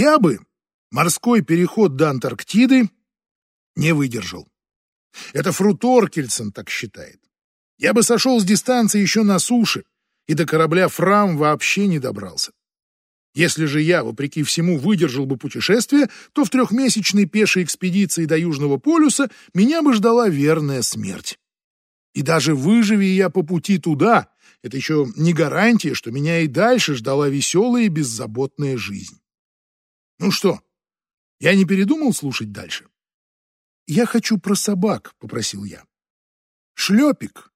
Я бы морской переход до Антарктиды не выдержал. Это Фрут Оркельсон так считает. Я бы сошел с дистанции еще на суше и до корабля Фрам вообще не добрался. Если же я, вопреки всему, выдержал бы путешествие, то в трехмесячной пешей экспедиции до Южного полюса меня бы ждала верная смерть. И даже выживи я по пути туда, это еще не гарантия, что меня и дальше ждала веселая и беззаботная жизнь. Ну что, я не передумал слушать дальше? «Я хочу про собак», — попросил я. «Шлепик,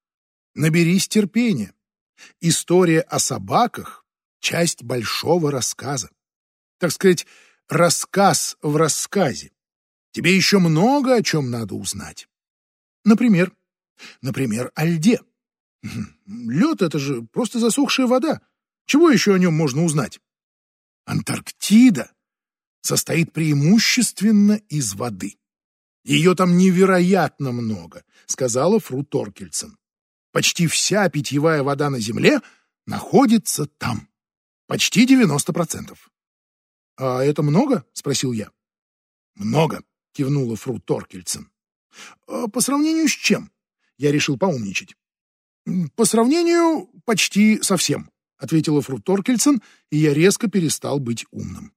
наберись терпения. История о собаках — часть большого рассказа. Так сказать, рассказ в рассказе. Тебе еще много о чем надо узнать. Например, например, о льде. Лед — это же просто засохшая вода. Чего еще о нем можно узнать? Антарктида состоит преимущественно из воды. Ее там невероятно много, сказала Фру Торкельсон. Почти вся питьевая вода на Земле находится там. Почти 90%. «А это много?» — спросил я. «Много», — кивнула Фру Торкельсон. «А «По сравнению с чем?» Я решил поумничать. «По сравнению почти совсем», — ответила Фру Торкельсон, и я резко перестал быть умным.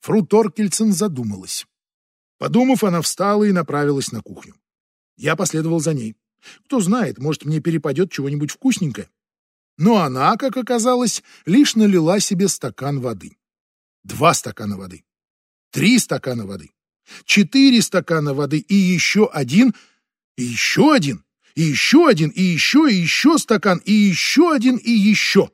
Фру Торкельсон задумалась. Подумав, она встала и направилась на кухню. Я последовал за ней. Кто знает, может, мне перепадет чего-нибудь вкусненькое. Но она, как оказалось, лишь налила себе стакан воды. Два стакана воды. Три стакана воды. Четыре стакана воды и еще один, и еще один, и еще один, и еще, и еще стакан, и еще один, и еще.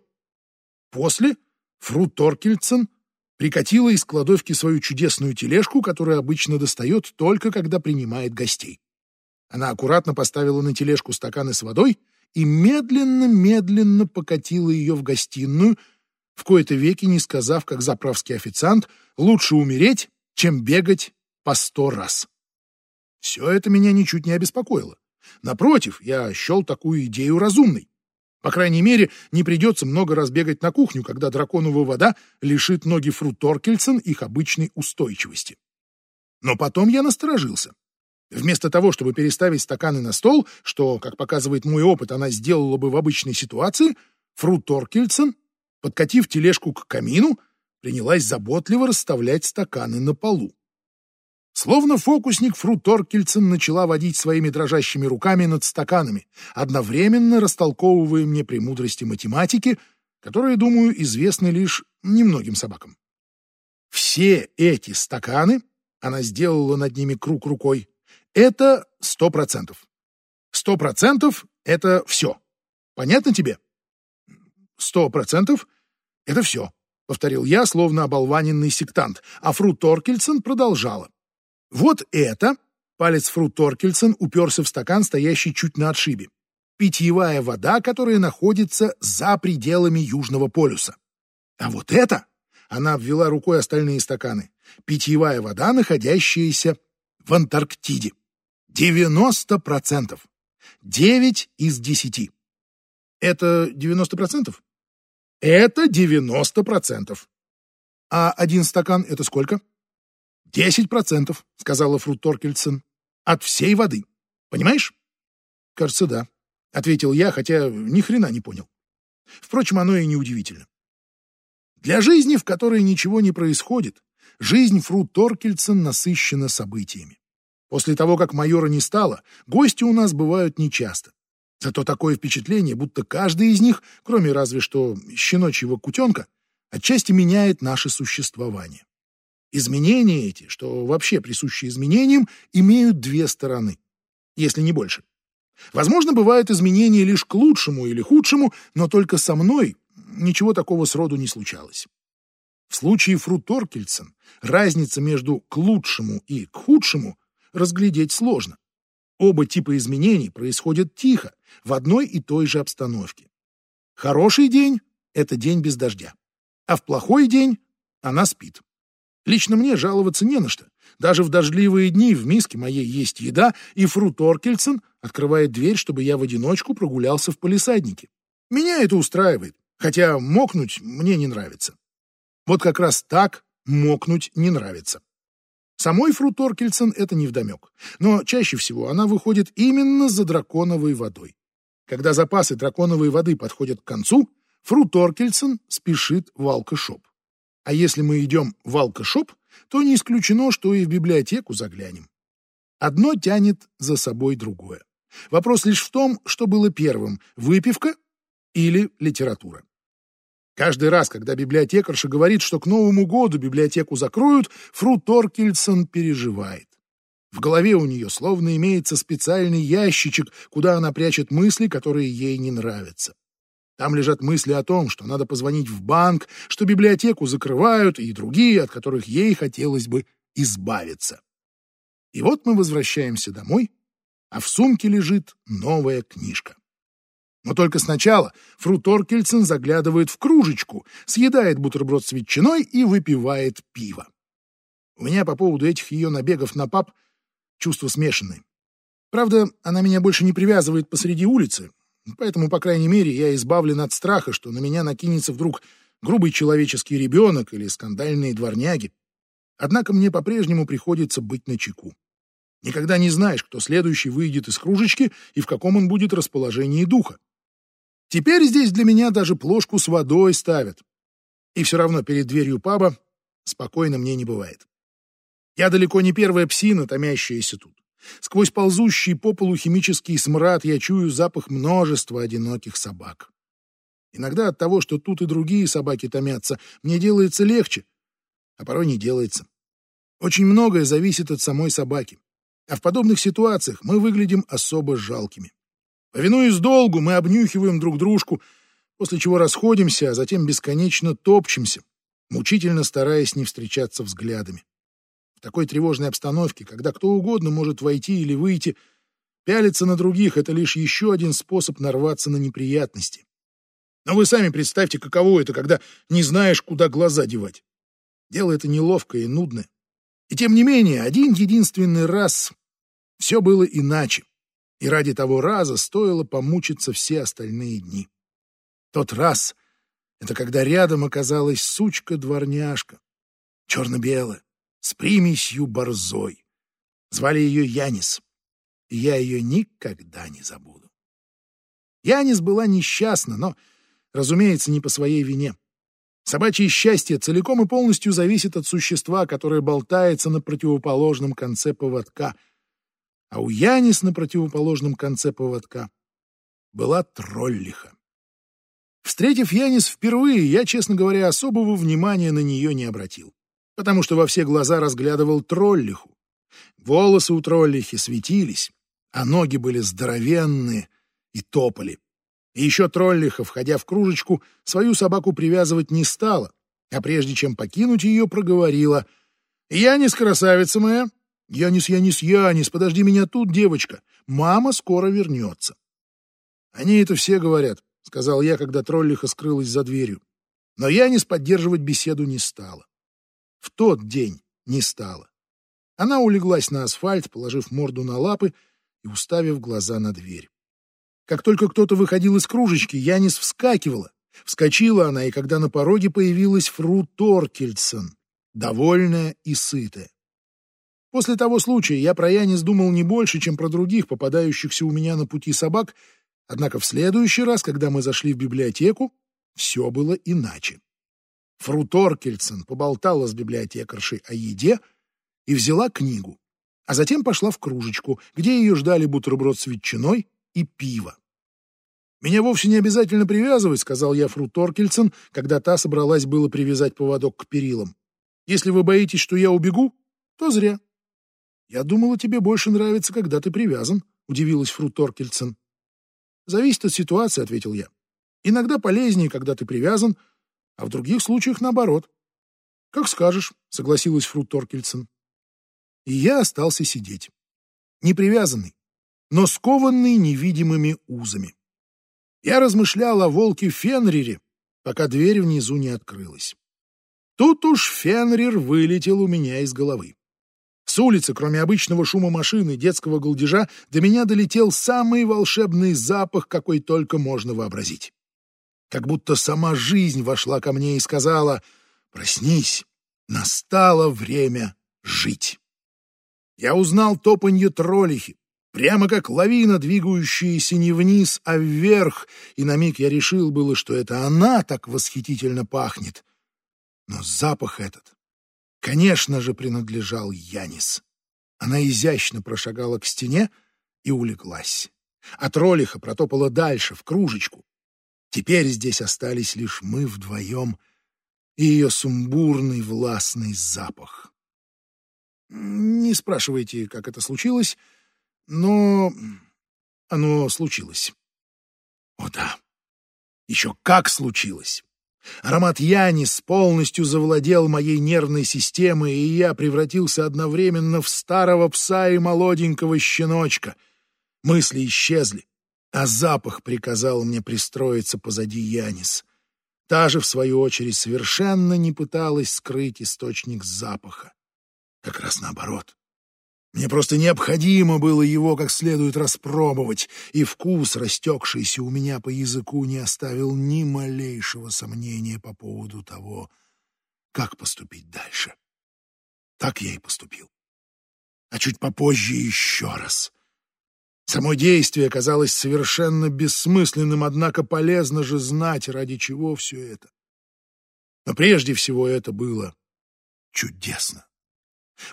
После Фру Торкельсон прикатила из кладовки свою чудесную тележку, которую обычно достает только когда принимает гостей. Она аккуратно поставила на тележку стаканы с водой и медленно-медленно покатила ее в гостиную, в кои-то веки не сказав, как заправский официант, лучше умереть, чем бегать по сто раз. Все это меня ничуть не обеспокоило. Напротив, я счел такую идею разумной. По крайней мере, не придется много раз бегать на кухню, когда драконовая вода лишит ноги Фру Торкельсон их обычной устойчивости. Но потом я насторожился. Вместо того, чтобы переставить стаканы на стол, что, как показывает мой опыт, она сделала бы в обычной ситуации, Фру Торкельсон, подкатив тележку к камину, принялась заботливо расставлять стаканы на полу. Словно фокусник, Фру начала водить своими дрожащими руками над стаканами, одновременно растолковывая мне премудрости математики, которые, думаю, известны лишь немногим собакам. Все эти стаканы, она сделала над ними круг рукой, это сто процентов. Сто процентов — это все. Понятно тебе? Сто процентов — это все, — повторил я, словно оболваненный сектант, а Фру Торкельсон продолжала. Вот это, палец Фру Торкельсон уперся в стакан, стоящий чуть на отшибе, питьевая вода, которая находится за пределами Южного полюса. А вот это, она обвела рукой остальные стаканы, питьевая вода, находящаяся в Антарктиде. 90%. 9 из 10. Это 90%? Это 90%. А один стакан — это сколько? «Десять процентов», — сказала Фру Торкельсон, — «от всей воды. Понимаешь?» «Кажется, да», — ответил я, хотя ни хрена не понял. Впрочем, оно и не удивительно. Для жизни, в которой ничего не происходит, жизнь Фру Торкельсон насыщена событиями. После того, как майора не стало, гости у нас бывают нечасто. Зато такое впечатление, будто каждый из них, кроме разве что щеночьего кутенка, отчасти меняет наше существование. Изменения эти, что вообще присущи изменениям, имеют две стороны, если не больше. Возможно, бывают изменения лишь к лучшему или худшему, но только со мной ничего такого сроду не случалось. В случае Фру Торкельсон разница между к лучшему и к худшему разглядеть сложно. Оба типа изменений происходят тихо, в одной и той же обстановке. Хороший день — это день без дождя, а в плохой день она спит. Лично мне жаловаться не на что. Даже в дождливые дни в миске моей есть еда, и Фру Торкельсон открывает дверь, чтобы я в одиночку прогулялся в полисаднике. Меня это устраивает, хотя мокнуть мне не нравится. Вот как раз так мокнуть не нравится. Самой Фру Торкельсон это невдомек, но чаще всего она выходит именно за драконовой водой. Когда запасы драконовой воды подходят к концу, Фру Торкельсон спешит в алкошоп. А если мы идем в алкошоп, то не исключено, что и в библиотеку заглянем. Одно тянет за собой другое. Вопрос лишь в том, что было первым — выпивка или литература. Каждый раз, когда библиотекарша говорит, что к Новому году библиотеку закроют, Фру Торкельсон переживает. В голове у нее словно имеется специальный ящичек, куда она прячет мысли, которые ей не нравятся. Там лежат мысли о том, что надо позвонить в банк, что библиотеку закрывают и другие, от которых ей хотелось бы избавиться. И вот мы возвращаемся домой, а в сумке лежит новая книжка. Но только сначала Фру Торкельсен заглядывает в кружечку, съедает бутерброд с ветчиной и выпивает пиво. У меня по поводу этих ее набегов на пап чувства смешанные. Правда, она меня больше не привязывает посреди улицы, поэтому, по крайней мере, я избавлен от страха, что на меня накинется вдруг грубый человеческий ребенок или скандальные дворняги. Однако мне по-прежнему приходится быть начеку. Никогда не знаешь, кто следующий выйдет из кружечки и в каком он будет расположении духа. Теперь здесь для меня даже плошку с водой ставят. И все равно перед дверью паба спокойно мне не бывает. Я далеко не первая псина, томящаяся тут. Сквозь ползущий по полу химический смрад я чую запах множества одиноких собак. Иногда от того, что тут и другие собаки томятся, мне делается легче, а порой не делается. Очень многое зависит от самой собаки. А в подобных ситуациях мы выглядим особо жалкими. Повинуясь долгу, мы обнюхиваем друг дружку, после чего расходимся, а затем бесконечно топчемся, мучительно стараясь не встречаться взглядами. Такой тревожной обстановке, когда кто угодно может войти или выйти, пялиться на других — это лишь еще один способ нарваться на неприятности. Но вы сами представьте, каково это, когда не знаешь, куда глаза девать. Дело это неловкое и нудное. И тем не менее, один единственный раз все было иначе и ради того раза стоило помучиться все остальные дни. Тот раз — это когда рядом оказалась сучка-дворняжка, черно-белая, с примесью борзой. Звали ее Янис, и я ее никогда не забуду. Янис была несчастна, но, разумеется, не по своей вине. Собачье счастье целиком и полностью зависит от существа, которое болтается на противоположном конце поводка — а у Янис на противоположном конце поводка была троллиха. Встретив Янис впервые, я, честно говоря, особого внимания на нее не обратил, потому что во все глаза разглядывал троллиху. Волосы у троллихи светились, а ноги были здоровенные и топали. И еще троллиха, входя в кружечку, свою собаку привязывать не стала, а прежде чем покинуть ее, проговорила «Янис, красавица моя, «Янис, Янис, Янис, подожди меня тут, девочка. Мама скоро вернется». «Они это все говорят», — сказал я, когда троллиха скрылась за дверью. Но Янис поддерживать беседу не стала. В тот день не стала. Она улеглась на асфальт, положив морду на лапы и уставив глаза на дверь. Как только кто-то выходил из кружечки, Янис вскакивала. Вскочила она, и когда на пороге появилась Фру Торкельсон, довольная и сытая. После того случая я про Янис думал не больше, чем про других попадающихся у меня на пути собак, однако в следующий раз, когда мы зашли в библиотеку, все было иначе. Фру Торкельсон поболтала с библиотекаршей о еде и взяла книгу, а затем пошла в кружечку, где ее ждали бутерброд с ветчиной и пиво. «Меня вовсе не обязательно привязывать», — сказал я Фру Торкельсон, когда та собралась было привязать поводок к перилам. «Если вы боитесь, что я убегу, то зря. «Я думала, тебе больше нравится, когда ты привязан», — удивилась Фру Торкельсон. «Зависит от ситуации», — ответил я. «Иногда полезнее, когда ты привязан, а в других случаях наоборот». «Как скажешь», — согласилась Фру Торкельсон. И я остался сидеть. Не привязанный, но скованный невидимыми узами. Я размышлял о волке Фенрире, пока дверь внизу не открылась. Тут уж Фенрир вылетел у меня из головы. С улицы, кроме обычного шума машины, детского голдежа, до меня долетел самый волшебный запах, какой только можно вообразить. Как будто сама жизнь вошла ко мне и сказала «Проснись, Настало время жить. Я узнал топанье троллихи, прямо как лавина, двигающаяся не вниз, а вверх, и на миг я решил было, что это она так восхитительно пахнет. Но запах этот, конечно же, принадлежал Янис. Она изящно прошагала к стене и улеглась. А троллиха протопала дальше, в кружечку. Теперь здесь остались лишь мы вдвоем и ее сумбурный властный запах. Не спрашивайте, как это случилось, но оно случилось. О да, еще как случилось. Аромат Янис полностью завладел моей нервной системой, и я превратился одновременно в старого пса и молоденького щеночка. Мысли исчезли, а запах приказал мне пристроиться позади Янис. Та же, в свою очередь, совершенно не пыталась скрыть источник запаха. Как раз наоборот. Мне просто необходимо было его как следует распробовать, и вкус, растекшийся у меня по языку, не оставил ни малейшего сомнения по поводу того, как поступить дальше. Так я и поступил. А чуть попозже еще раз. Само действие казалось совершенно бессмысленным, однако полезно же знать, ради чего все это. Но прежде всего это было чудесно.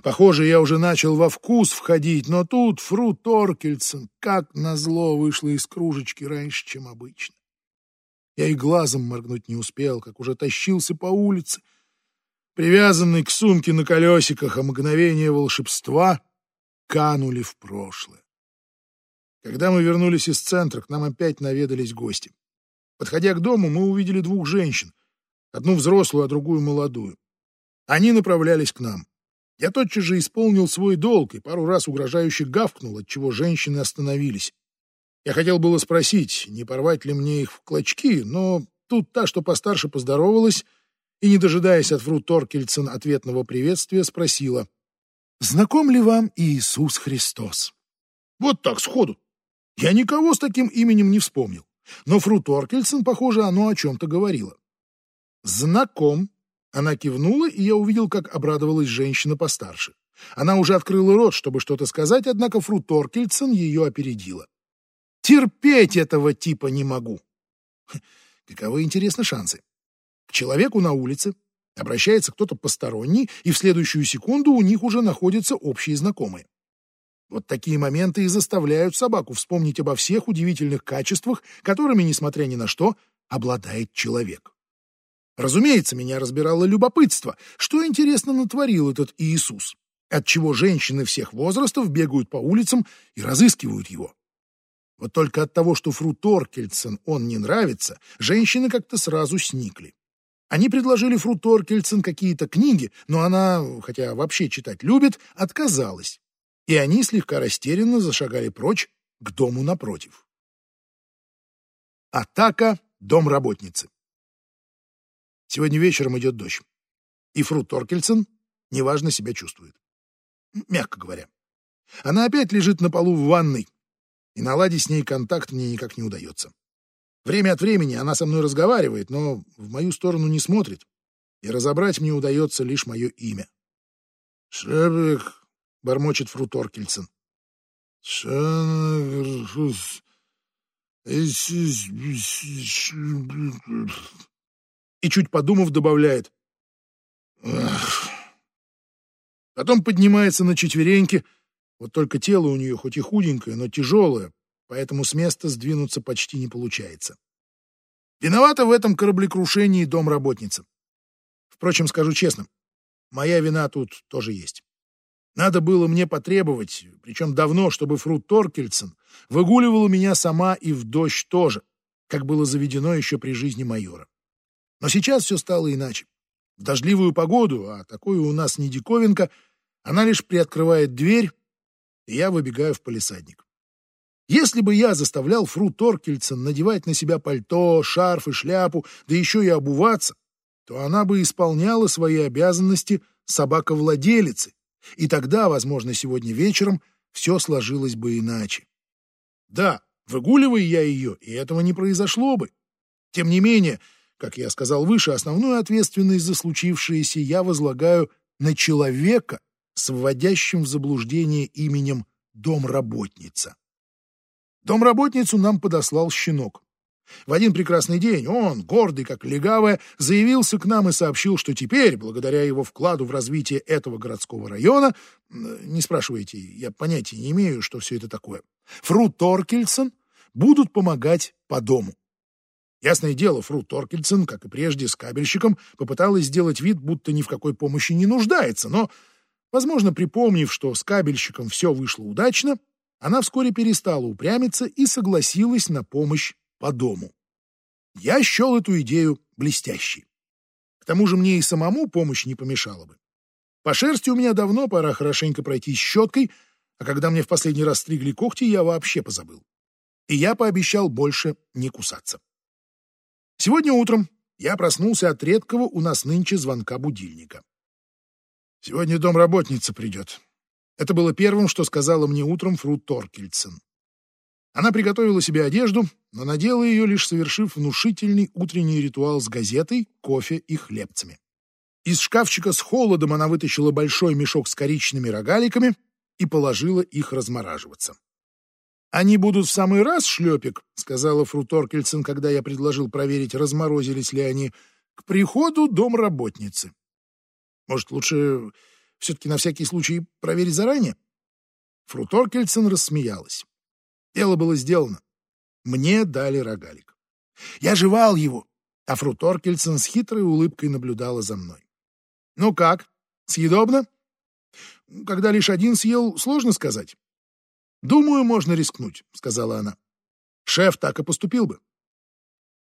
Похоже, я уже начал во вкус входить, но тут Фру Торкельсон, как назло, вышла из кружечки раньше, чем обычно. Я и глазом моргнуть не успел, как уже тащился по улице, привязанный к сумке на колесиках, а мгновение волшебства канули в прошлое. Когда мы вернулись из центра, к нам опять наведались гости. Подходя к дому, мы увидели двух женщин, одну взрослую, а другую молодую. Они направлялись к нам. Я тотчас же исполнил свой долг и пару раз угрожающе гавкнул, отчего женщины остановились. Я хотел было спросить, не порвать ли мне их в клочки, но тут та, что постарше, поздоровалась и, не дожидаясь от Фру Торкельсон ответного приветствия, спросила, «Знаком ли вам Иисус Христос?» Вот так, сходу. Я никого с таким именем не вспомнил, но Фру Торкельсон, похоже, оно о чем-то говорило. «Знаком», она кивнула, и я увидел, как обрадовалась женщина постарше. Она уже открыла рот, чтобы что-то сказать, однако Фру Торкельсон ее опередила. «Терпеть этого типа не могу!» Каковы, интересны шансы. К человеку на улице обращается кто-то посторонний, и в следующую секунду у них уже находятся общие знакомые. Вот такие моменты и заставляют собаку вспомнить обо всех удивительных качествах, которыми, несмотря ни на что, обладает человек. Разумеется, меня разбирало любопытство, что, интересно, натворил этот Иисус, отчего женщины всех возрастов бегают по улицам и разыскивают его. Вот только от того, что Фру Торкельсен он не нравится, женщины как-то сразу сникли. Они предложили Фру Торкельсен какие-то книги, но она, хотя вообще читать любит, отказалась. И они слегка растерянно зашагали прочь к дому напротив. Атака домработницы. Сегодня вечером идет дождь. И Фру Торкельсон неважно себя чувствует. Мягко говоря. Она опять лежит на полу в ванной, и наладить с ней контакт мне никак не удается. Время от времени она со мной разговаривает, но в мою сторону не смотрит, и разобрать мне удается лишь мое имя. «Шебек», — бормочет Фру Торкельсон. «Шанагрус...» и, чуть подумав, добавляет. Ах. Потом поднимается на четвереньки, вот только тело у нее хоть и худенькое, но тяжелое, поэтому с места сдвинуться почти не получается. Виновата в этом кораблекрушении домработница. Впрочем, скажу честно, моя вина тут тоже есть. Надо было мне потребовать, причем давно, чтобы Фру Торкельсон выгуливала меня сама и в дождь тоже, как было заведено еще при жизни майора. Но сейчас все стало иначе. В дождливую погоду, а такую у нас не диковинка, она лишь приоткрывает дверь, и я выбегаю в полисадник. Если бы я заставлял Фру Торкельсон надевать на себя пальто, шарф и шляпу, да еще и обуваться, то она бы исполняла свои обязанности собаковладелицы, и тогда, возможно, сегодня вечером все сложилось бы иначе. Да, выгуливая я ее, и этого не произошло бы. Тем не менее, как я сказал выше, основную ответственность за случившееся я возлагаю на человека с вводящим в заблуждение именем домработница. Домработницу нам подослал щенок. В один прекрасный день он, гордый как легавая, заявился к нам и сообщил, что теперь, благодаря его вкладу в развитие этого городского района, не спрашивайте, я понятия не имею, что все это такое, Фру Торкельсон будут помогать по дому. Ясное дело, Фру Торкельсон, как и прежде с кабельщиком, попыталась сделать вид, будто ни в какой помощи не нуждается, но, возможно, припомнив, что с кабельщиком все вышло удачно, она вскоре перестала упрямиться и согласилась на помощь по дому. Я счел эту идею блестящей. К тому же мне и самому помощь не помешала бы. По шерсти у меня давно пора хорошенько пройтись щеткой, а когда мне в последний раз стригли когти, я вообще позабыл. И я пообещал больше не кусаться. Сегодня утром я проснулся от редкого у нас нынче звонка будильника. «Сегодня домработница придет». Это было первым, что сказала мне утром Фру Торкельсен. Она приготовила себе одежду, но надела ее, лишь совершив внушительный утренний ритуал с газетой, кофе и хлебцами. Из шкафчика с холодом она вытащила большой мешок с коричными рогаликами и положила их размораживаться. «Они будут в самый раз, шлепик», — сказала фру Торкельсен, когда я предложил проверить, разморозились ли они, к приходу домработницы. «Может, лучше все-таки на всякий случай проверить заранее?» Фру Торкельсен рассмеялась. Дело было сделано. Мне дали рогалик. Я жевал его, а фру Торкельсен с хитрой улыбкой наблюдала за мной. «Ну как, съедобно?» «Когда лишь один съел, сложно сказать. «Думаю, можно рискнуть», — сказала она. «Шеф так и поступил бы».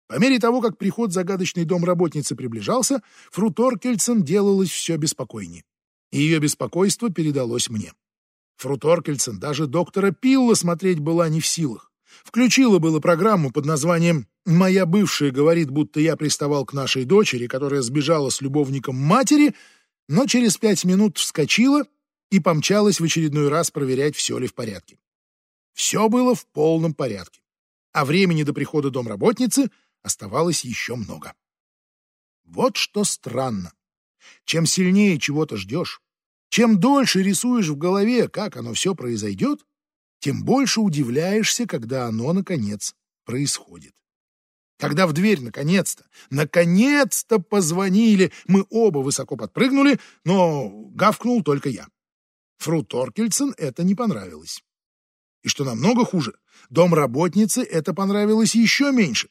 По мере того, как приход загадочной домработницы приближался, Фру Торкельсен делалось все беспокойнее. И ее беспокойство передалось мне. Фру Торкельсен даже доктора Пилла смотреть была не в силах. Включила было программу под названием «Моя бывшая говорит, будто я приставал к нашей дочери, которая сбежала с любовником матери», но через пять минут вскочила и помчалась в очередной раз проверять, все ли в порядке. Все было в полном порядке, а времени до прихода домработницы оставалось еще много. Вот что странно. Чем сильнее чего-то ждешь, чем дольше рисуешь в голове, как оно все произойдет, тем больше удивляешься, когда оно, наконец, происходит. Когда в дверь наконец-то, наконец-то позвонили, мы оба высоко подпрыгнули, но гавкнул только я. Фру Торкельсен это не понравилось. И что намного хуже, домработнице это понравилось еще меньше.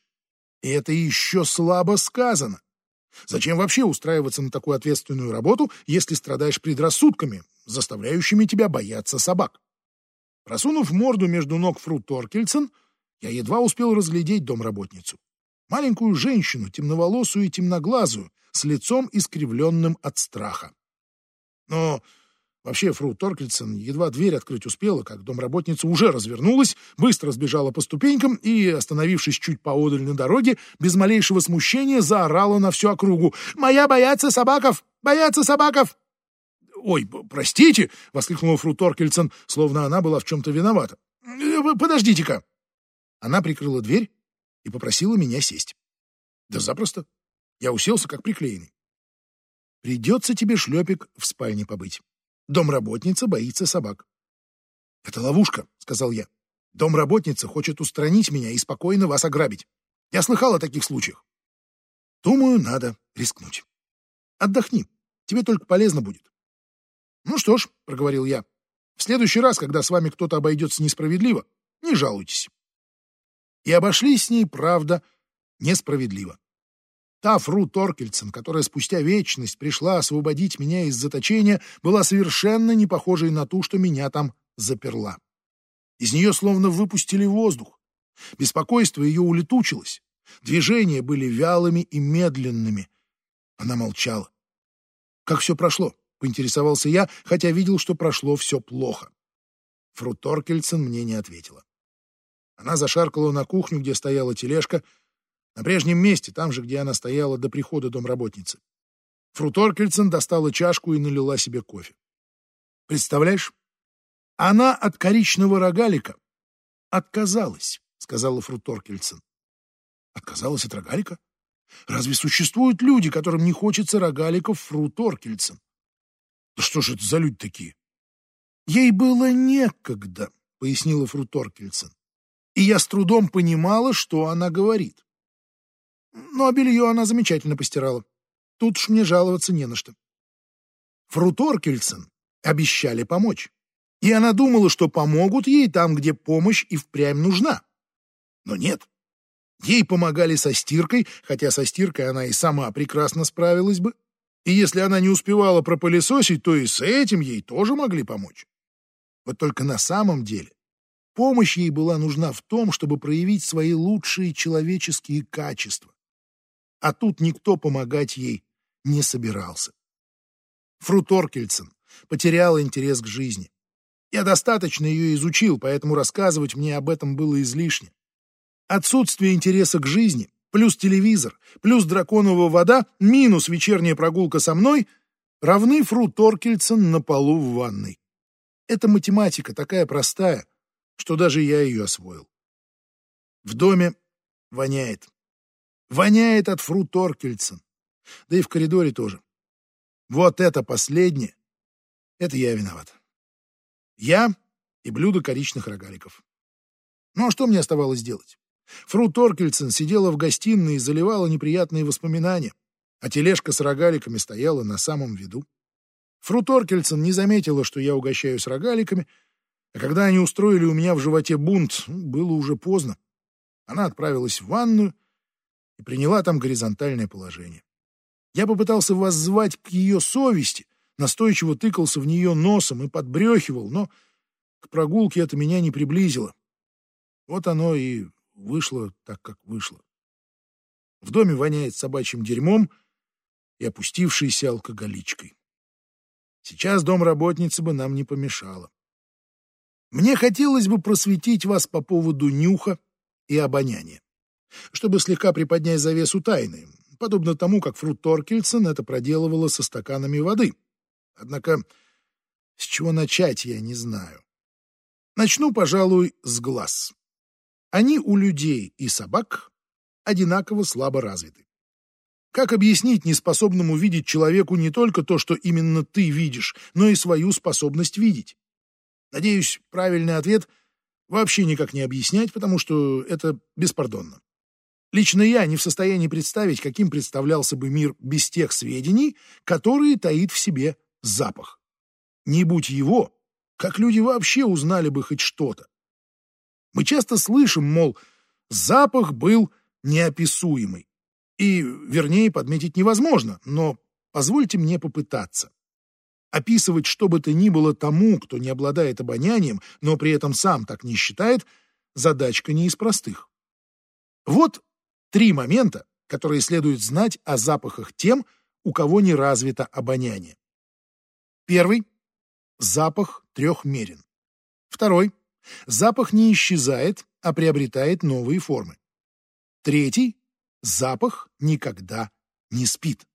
И это еще слабо сказано. Зачем вообще устраиваться на такую ответственную работу, если страдаешь предрассудками, заставляющими тебя бояться собак? Просунув морду между ног Фру Торкельсен, я едва успел разглядеть домработницу. Маленькую женщину, темноволосую и темноглазую, с лицом искривленным от страха. Но Вообще, фру Торкельсон едва дверь открыть успела, как домработница уже развернулась, быстро сбежала по ступенькам и, остановившись чуть поодаль на дороге, без малейшего смущения заорала на всю округу. «Моя боятся собаков! Боятся собаков!» «Ой, простите!» — воскликнула фру Торкельсон, словно она была в чем-то виновата. «Э, «Подождите-ка!» Она прикрыла дверь и попросила меня сесть. «Да запросто!» Я уселся, как приклеенный. «Придется тебе, шлепик, в спальне побыть. Домработница боится собак. «Это ловушка», — сказал я. «Домработница хочет устранить меня и спокойно вас ограбить. Я слыхал о таких случаях. Думаю, надо рискнуть. Отдохни, тебе только полезно будет». «Ну что ж», — проговорил я, — «в следующий раз, когда с вами кто-то обойдется несправедливо, не жалуйтесь». И обошлись с ней, правда, несправедливо. Та Фру Торкельсон, которая спустя вечность пришла освободить меня из заточения, была совершенно не похожей на ту, что меня там заперла. Из нее словно выпустили воздух. Беспокойство ее улетучилось. Движения были вялыми и медленными. Она молчала. «Как все прошло?» — поинтересовался я, хотя видел, что прошло все плохо. Фру Торкельсон мне не ответила. Она зашаркала на кухню, где стояла тележка, на прежнем месте, там же, где она стояла до прихода домработницы. Фру Торкельсон достала чашку и налила себе кофе. Представляешь, она от коричного рогалика отказалась, сказала Фру Торкельсон. Отказалась от рогалика? Разве существуют люди, которым не хочется рогаликов фру Торкельсон? Да что ж это за люди такие? Ей было некогда, пояснила фру Торкельсон. И я с трудом понимала, что она говорит. А белье она замечательно постирала. Тут уж мне жаловаться не на что. Фру Торкельсон обещали помочь. И она думала, что помогут ей там, где помощь и впрямь нужна. Но нет. Ей помогали со стиркой, хотя со стиркой она и сама прекрасно справилась бы. И если она не успевала пропылесосить, то и с этим ей тоже могли помочь. Вот только на самом деле помощь ей была нужна в том, чтобы проявить свои лучшие человеческие качества. А тут никто помогать ей не собирался. Фру Торкельсон потеряла интерес к жизни. Я достаточно ее изучил, поэтому рассказывать мне об этом было излишне. Отсутствие интереса к жизни, плюс телевизор, плюс драконовая вода, минус вечерняя прогулка со мной равны Фру Торкельсон на полу в ванной. Эта математика такая простая, что даже я ее освоил. В доме воняет. Воняет от Фру Торкельсон. Да и в коридоре тоже. Вот это последнее. Это я виноват. Я и блюдо коричных рогаликов. Ну а что мне оставалось делать? Фру Торкельсон сидела в гостиной и заливала неприятные воспоминания, а тележка с рогаликами стояла на самом виду. Фру Торкельсон не заметила, что я угощаюсь рогаликами, а когда они устроили у меня в животе бунт, ну, было уже поздно. Она отправилась в ванную и приняла там горизонтальное положение. Я попытался воззвать к ее совести, настойчиво тыкался в нее носом и подбрехивал, но к прогулке это меня не приблизило. Вот оно и вышло так, как вышло. В доме воняет собачьим дерьмом и опустившейся алкоголичкой. Сейчас домработница бы нам не помешала. Мне хотелось бы просветить вас по поводу нюха и обоняния, чтобы слегка приподнять завесу тайны, подобно тому, как Фрут Торкельсон это проделывала со стаканами воды. Однако с чего начать, я не знаю. Начну, пожалуй, с глаз. Они у людей и собак одинаково слабо развиты. Как объяснить неспособному видеть человеку не только то, что именно ты видишь, но и свою способность видеть? Надеюсь, правильный ответ вообще никак не объяснять, потому что это беспардонно. Лично я не в состоянии представить, каким представлялся бы мир без тех сведений, которые таит в себе запах. Не будь его, как люди вообще узнали бы хоть что-то? Мы часто слышим, мол, запах был неописуемый. И, вернее, подметить невозможно, но позвольте мне попытаться. Описывать что бы то ни было тому, кто не обладает обонянием, но при этом сам так не считает, задачка не из простых. Вот три момента, которые следует знать о запахах тем, у кого не развито обоняние. Первый – запах трехмерен. Второй Запах не исчезает, а приобретает новые формы. Третий — запах никогда не спит.